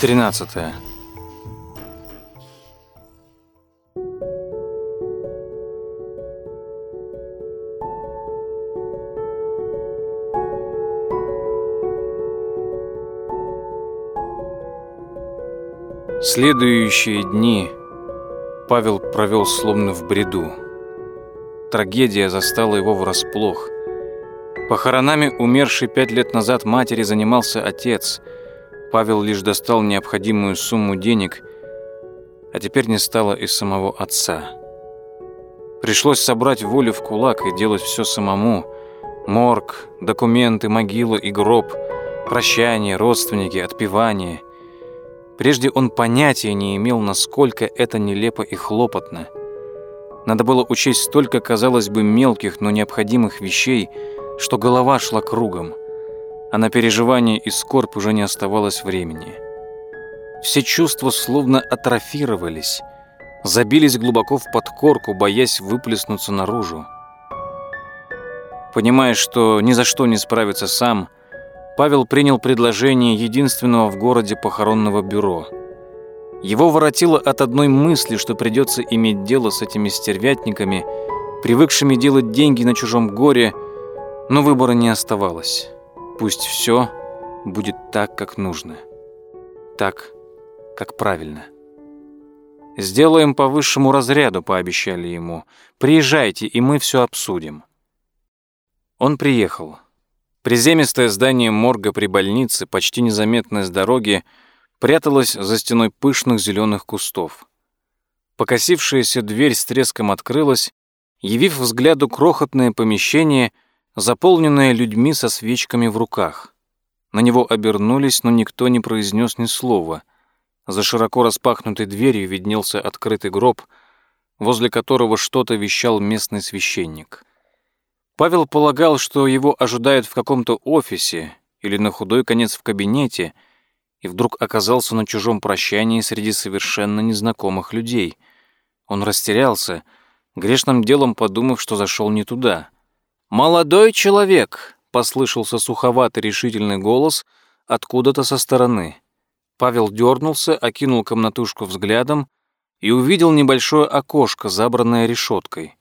13. Следующие дни Павел провел словно в бреду. Трагедия застала его врасплох. Похоронами умершей пять лет назад матери занимался отец – Павел лишь достал необходимую сумму денег, а теперь не стало и самого отца. Пришлось собрать волю в кулак и делать все самому. Морг, документы, могила и гроб, прощание, родственники, отпевание. Прежде он понятия не имел, насколько это нелепо и хлопотно. Надо было учесть столько, казалось бы, мелких, но необходимых вещей, что голова шла кругом – а на переживание и скорбь уже не оставалось времени. Все чувства словно атрофировались, забились глубоко в подкорку, боясь выплеснуться наружу. Понимая, что ни за что не справится сам, Павел принял предложение единственного в городе похоронного бюро. Его воротило от одной мысли, что придется иметь дело с этими стервятниками, привыкшими делать деньги на чужом горе, но выбора не оставалось. Пусть все будет так, как нужно. Так, как правильно. «Сделаем по высшему разряду», — пообещали ему. «Приезжайте, и мы все обсудим». Он приехал. Приземистое здание морга при больнице, почти незаметное с дороги, пряталось за стеной пышных зеленых кустов. Покосившаяся дверь с треском открылась, явив взгляду крохотное помещение — заполненное людьми со свечками в руках. На него обернулись, но никто не произнес ни слова. За широко распахнутой дверью виднелся открытый гроб, возле которого что-то вещал местный священник. Павел полагал, что его ожидают в каком-то офисе или на худой конец в кабинете, и вдруг оказался на чужом прощании среди совершенно незнакомых людей. Он растерялся, грешным делом подумав, что зашел не туда — «Молодой человек!» — послышался суховатый решительный голос откуда-то со стороны. Павел дернулся, окинул комнатушку взглядом и увидел небольшое окошко, забранное решеткой.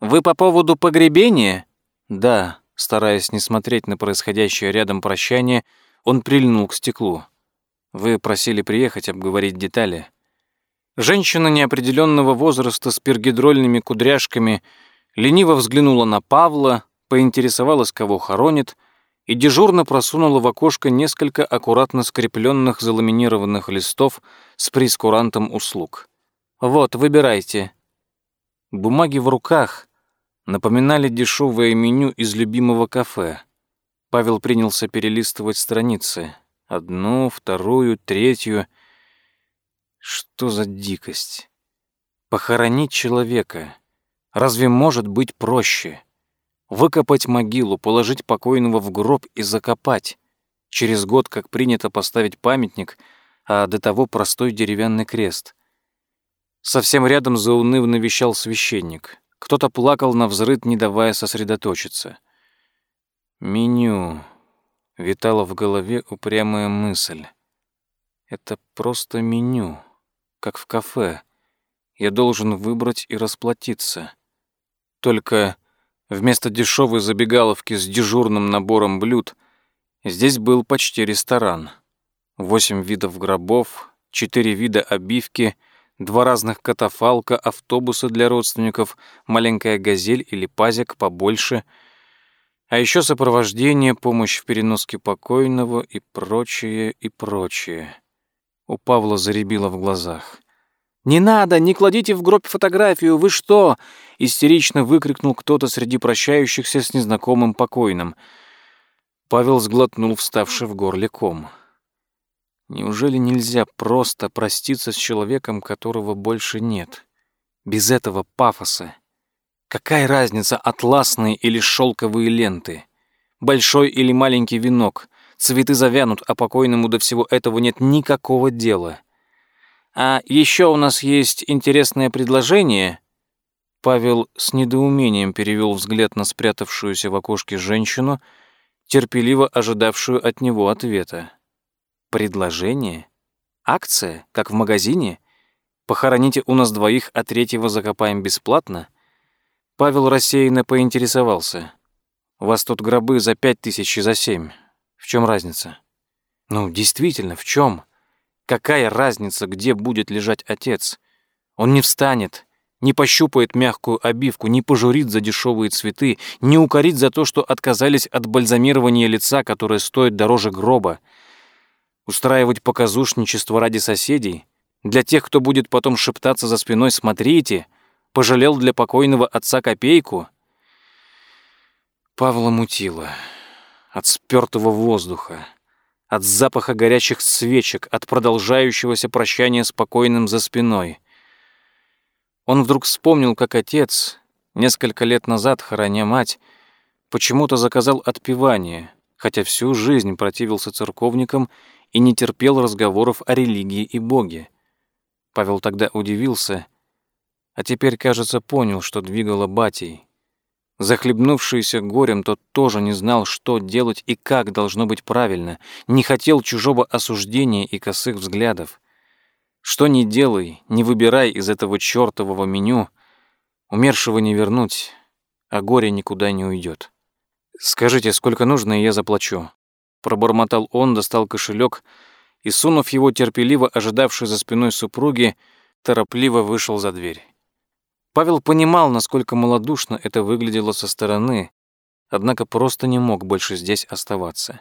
«Вы по поводу погребения?» «Да», стараясь не смотреть на происходящее рядом прощание, он прильнул к стеклу. «Вы просили приехать обговорить детали». Женщина неопределенного возраста с пергидрольными кудряшками лениво взглянула на Павла, поинтересовалась, кого хоронит, и дежурно просунула в окошко несколько аккуратно скрепленных заламинированных листов с прескурантом услуг. «Вот, выбирайте». Бумаги в руках напоминали дешевое меню из любимого кафе. Павел принялся перелистывать страницы. Одну, вторую, третью. Что за дикость? Похоронить человека. Разве может быть проще? Выкопать могилу, положить покойного в гроб и закопать. Через год, как принято поставить памятник, а до того простой деревянный крест. Совсем рядом заунывно вещал священник. Кто-то плакал на взрыд, не давая сосредоточиться. Меню. Витала в голове упрямая мысль. Это просто меню, как в кафе. Я должен выбрать и расплатиться. Только Вместо дешевой забегаловки с дежурным набором блюд здесь был почти ресторан. Восемь видов гробов, четыре вида обивки, два разных катафалка, автобусы для родственников, маленькая газель или пазик побольше, а еще сопровождение, помощь в переноске покойного и прочее, и прочее. У Павла заребило в глазах. «Не надо, не кладите в гроб фотографию, вы что?» — истерично выкрикнул кто-то среди прощающихся с незнакомым покойным. Павел сглотнул вставший в горле ком. Неужели нельзя просто проститься с человеком, которого больше нет? Без этого пафоса. Какая разница, атласные или шелковые ленты? Большой или маленький венок? Цветы завянут, а покойному до всего этого нет никакого дела. А еще у нас есть интересное предложение». Павел с недоумением перевел взгляд на спрятавшуюся в окошке женщину, терпеливо ожидавшую от него ответа. «Предложение? Акция, как в магазине? Похороните у нас двоих, а третьего закопаем бесплатно? Павел рассеянно поинтересовался. У вас тут гробы за пять тысяч и за семь. В чем разница? Ну, действительно, в чем? Какая разница, где будет лежать отец? Он не встанет, не пощупает мягкую обивку, не пожурит за дешевые цветы, не укорит за то, что отказались от бальзамирования лица, которое стоит дороже гроба. Устраивать показушничество ради соседей? Для тех, кто будет потом шептаться за спиной «смотрите», пожалел для покойного отца копейку? Павла мутило от спёртого воздуха, от запаха горячих свечек, от продолжающегося прощания с покойным за спиной — он вдруг вспомнил, как отец, несколько лет назад, хороня мать, почему-то заказал отпевание, хотя всю жизнь противился церковникам и не терпел разговоров о религии и Боге. Павел тогда удивился, а теперь, кажется, понял, что двигало батей. Захлебнувшийся горем, тот тоже не знал, что делать и как должно быть правильно, не хотел чужого осуждения и косых взглядов. Что ни делай, не выбирай из этого чёртового меню, умершего не вернуть, а горе никуда не уйдет. Скажите, сколько нужно, и я заплачу. Пробормотал он, достал кошелек и, сунув его терпеливо ожидавшей за спиной супруги, торопливо вышел за дверь. Павел понимал, насколько малодушно это выглядело со стороны, однако просто не мог больше здесь оставаться.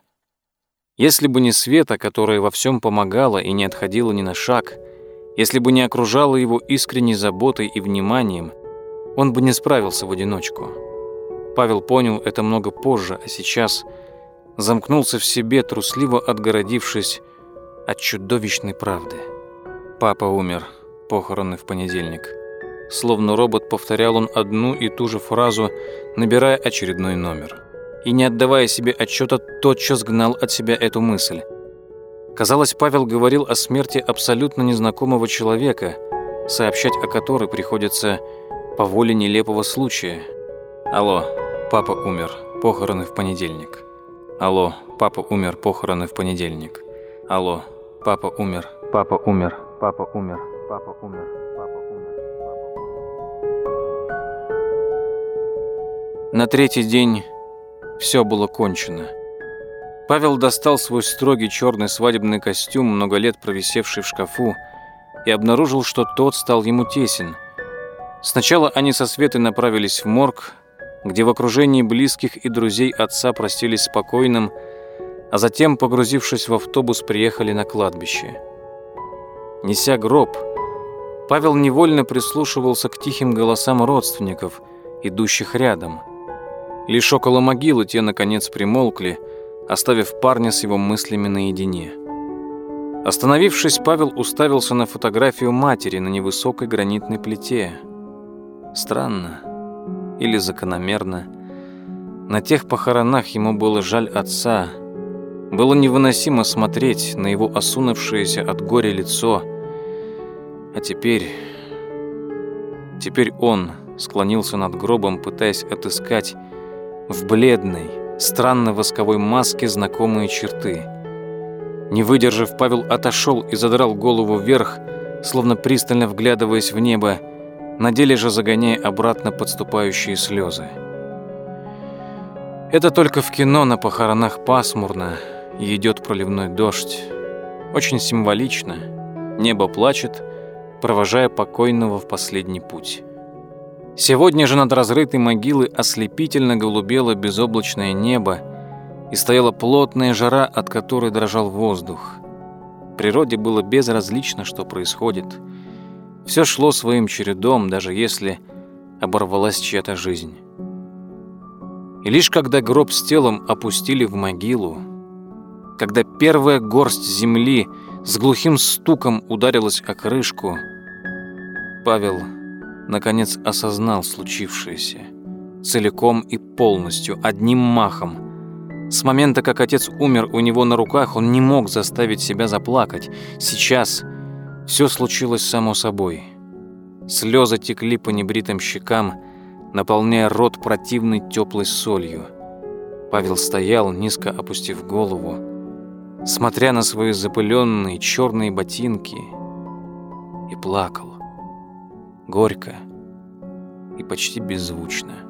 Если бы не Света, которая во всем помогала и не отходила ни на шаг, если бы не окружала его искренней заботой и вниманием, он бы не справился в одиночку. Павел понял это много позже, а сейчас замкнулся в себе, трусливо отгородившись от чудовищной правды. Папа умер, похороны в понедельник. Словно робот повторял он одну и ту же фразу, набирая очередной номер. И не отдавая себе отчета, тотчас гнал от себя эту мысль. Казалось, Павел говорил о смерти абсолютно незнакомого человека, сообщать о которой приходится по воле нелепого случая. Алло, папа умер, похороны в понедельник. Алло, папа умер, похороны в понедельник. Алло, папа умер, папа умер, папа умер, папа умер. На третий день все было кончено. Павел достал свой строгий черный свадебный костюм, много лет провисевший в шкафу, и обнаружил, что тот стал ему тесен. Сначала они со Светой направились в морг, где в окружении близких и друзей отца простились спокойным, а затем, погрузившись в автобус, приехали на кладбище. Неся гроб, Павел невольно прислушивался к тихим голосам родственников, идущих рядом. Лишь около могилы те, наконец, примолкли – оставив парня с его мыслями наедине. Остановившись, Павел уставился на фотографию матери на невысокой гранитной плите. Странно или закономерно. На тех похоронах ему было жаль отца. Было невыносимо смотреть на его осунувшееся от горя лицо. А теперь... Теперь он склонился над гробом, пытаясь отыскать в бледной, странной восковой маске знакомые черты. Не выдержав, Павел отошел и задрал голову вверх, словно пристально вглядываясь в небо, на деле же загоняя обратно подступающие слезы. Это только в кино на похоронах пасмурно, и идет проливной дождь. Очень символично. Небо плачет, провожая покойного в последний путь. Сегодня же над разрытой могилой ослепительно голубело безоблачное небо и стояла плотная жара, от которой дрожал воздух. Природе было безразлично, что происходит. Все шло своим чередом, даже если оборвалась чья-то жизнь. И лишь когда гроб с телом опустили в могилу, когда первая горсть земли с глухим стуком ударилась о крышку, Павел наконец осознал случившееся. Целиком и полностью, одним махом. С момента, как отец умер у него на руках, он не мог заставить себя заплакать. Сейчас все случилось само собой. Слезы текли по небритым щекам, наполняя рот противной теплой солью. Павел стоял, низко опустив голову, смотря на свои запыленные черные ботинки, и плакал. Горько и почти беззвучно.